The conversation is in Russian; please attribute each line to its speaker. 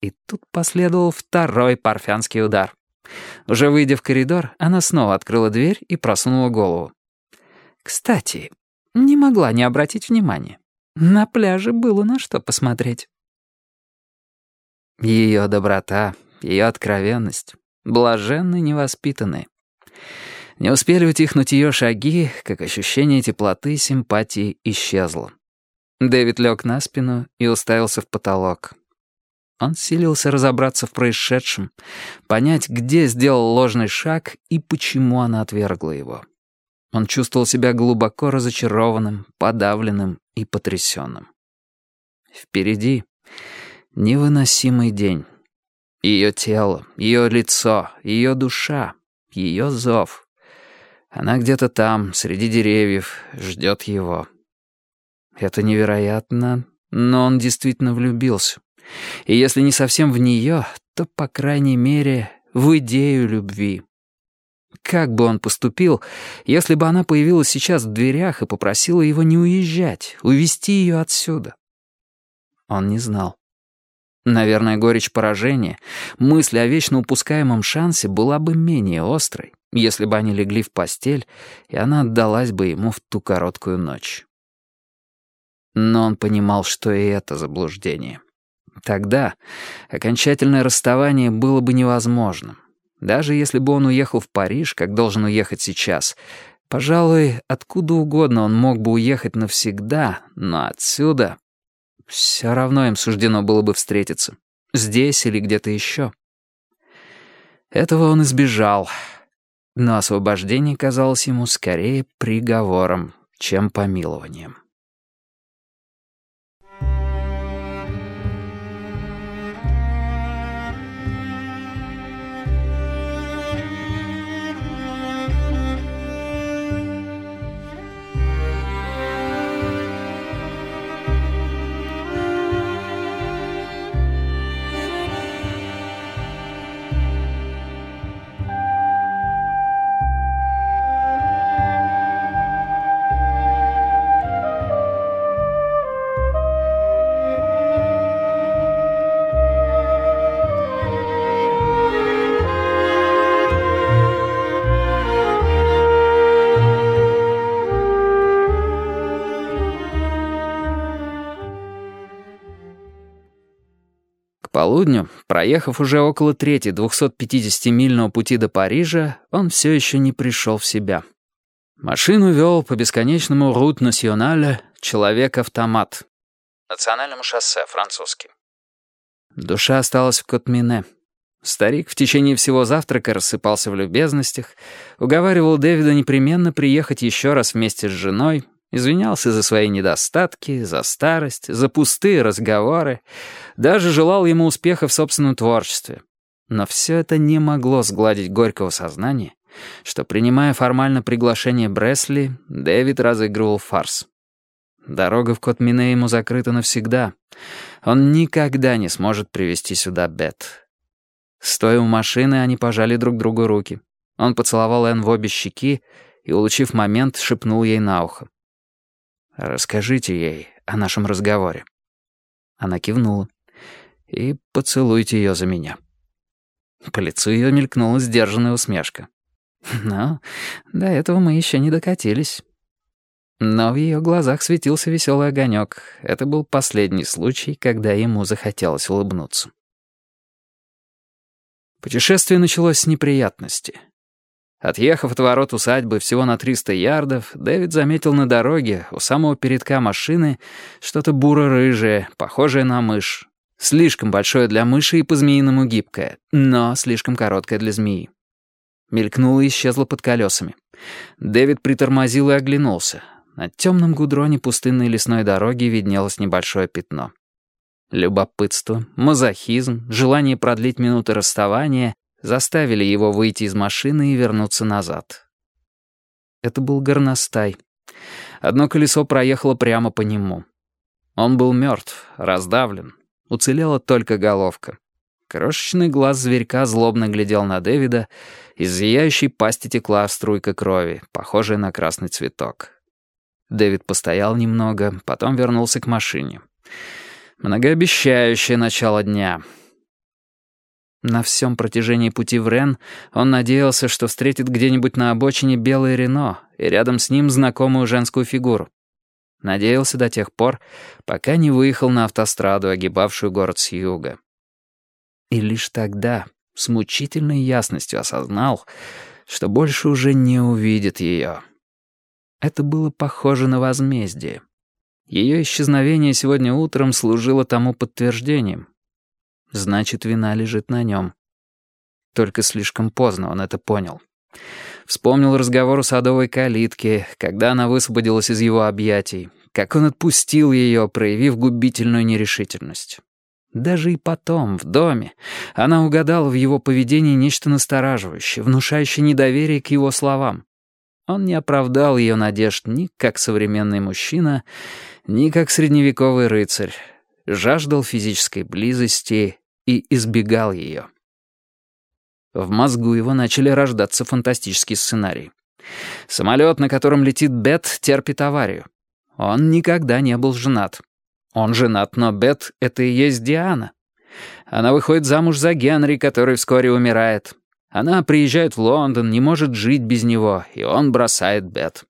Speaker 1: И тут последовал второй парфянский удар. Уже выйдя в коридор, она снова открыла дверь и просунула голову. Кстати, не могла не обратить внимания. На пляже было на что посмотреть. Ее доброта, ее откровенность, блаженны невоспитанные. Не успели утихнуть ее шаги, как ощущение теплоты и симпатии исчезло. Дэвид лег на спину и уставился в потолок. Он силился разобраться в происшедшем, понять, где сделал ложный шаг и почему она отвергла его. Он чувствовал себя глубоко разочарованным, подавленным и потрясенным. Впереди невыносимый день. Ее тело, ее лицо, ее душа, ее зов. Она где-то там, среди деревьев, ждет его. Это невероятно, но он действительно влюбился. И если не совсем в нее, то, по крайней мере, в идею любви. Как бы он поступил, если бы она появилась сейчас в дверях и попросила его не уезжать, увести ее отсюда? Он не знал. Наверное, горечь поражения, мысль о вечно упускаемом шансе была бы менее острой, если бы они легли в постель, и она отдалась бы ему в ту короткую ночь. Но он понимал, что и это заблуждение. Тогда окончательное расставание было бы невозможным. Даже если бы он уехал в Париж, как должен уехать сейчас, пожалуй, откуда угодно он мог бы уехать навсегда, но отсюда... Все равно им суждено было бы встретиться. Здесь или где-то еще. Этого он избежал. Но освобождение казалось ему скорее приговором, чем помилованием. Полудню, проехав уже около трети 250-мильного пути до Парижа, он все еще не пришел в себя. Машину вел по бесконечному рут национале человек-автомат. Национальному шоссе, французский. Душа осталась в Котмине. Старик в течение всего завтрака рассыпался в любезностях, уговаривал Дэвида непременно приехать еще раз вместе с женой, Извинялся за свои недостатки, за старость, за пустые разговоры, даже желал ему успеха в собственном творчестве. Но все это не могло сгладить горького сознания, что, принимая формально приглашение Бресли, Дэвид разыгрывал фарс. Дорога в Котмине ему закрыта навсегда. Он никогда не сможет привести сюда Бет. Стоя у машины, они пожали друг другу руки. Он поцеловал Энн в обе щеки и, улучив момент, шепнул ей на ухо. Расскажите ей о нашем разговоре». Она кивнула. «И поцелуйте ее за меня». По лицу ее мелькнула сдержанная усмешка. «Но до этого мы еще не докатились». Но в ее глазах светился веселый огонек. Это был последний случай, когда ему захотелось улыбнуться. Путешествие началось с неприятности. Отъехав от ворот усадьбы всего на 300 ярдов, Дэвид заметил на дороге, у самого передка машины, что-то буро-рыжее, похожее на мышь. Слишком большое для мыши и по-змеиному гибкое, но слишком короткое для змеи. Мелькнуло и исчезло под колесами. Дэвид притормозил и оглянулся. На темном гудроне пустынной лесной дороги виднелось небольшое пятно. Любопытство, мазохизм, желание продлить минуты расставания заставили его выйти из машины и вернуться назад. Это был горностай. Одно колесо проехало прямо по нему. Он был мертв, раздавлен. Уцелела только головка. Крошечный глаз зверька злобно глядел на Дэвида, из зияющей пасти текла струйка крови, похожая на красный цветок. Дэвид постоял немного, потом вернулся к машине. Многообещающее начало дня — На всем протяжении пути в Рен он надеялся, что встретит где-нибудь на обочине белое Рено и рядом с ним знакомую женскую фигуру. Надеялся до тех пор, пока не выехал на автостраду, огибавшую город с юга. И лишь тогда с мучительной ясностью осознал, что больше уже не увидит ее. Это было похоже на возмездие. Ее исчезновение сегодня утром служило тому подтверждением. Значит, вина лежит на нем. Только слишком поздно он это понял. Вспомнил разговор у садовой калитки, когда она высвободилась из его объятий, как он отпустил ее, проявив губительную нерешительность. Даже и потом, в доме, она угадала в его поведении нечто настораживающее, внушающее недоверие к его словам. Он не оправдал ее надежд ни как современный мужчина, ни как средневековый рыцарь, жаждал физической близости и избегал ее. В мозгу его начали рождаться фантастические сценарии. Самолет, на котором летит Бет, терпит аварию. Он никогда не был женат. Он женат, но Бет — это и есть Диана. Она выходит замуж за Генри, который вскоре умирает. Она приезжает в Лондон, не может жить без него, и он бросает Бет.